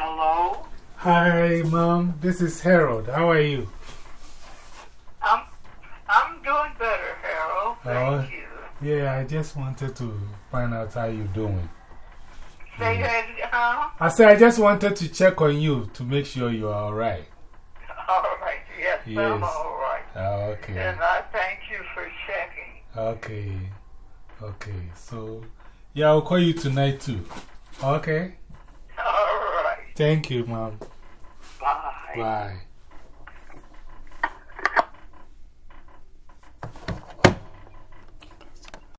Hi, Mom. This is Harold. How are you? I'm, I'm doing better, Harold. Oh, thank Oh. you. Yeah, I just wanted to find out how you're doing. Say that, huh? I said I just wanted to check on you to make sure you are alright. All right. Yes, Yes. I'm all right. Oh, okay. And I thank you for checking. Okay. Okay. So, yeah, I'll call you tonight too. Okay. Thank you, Mom. Bye. Bye.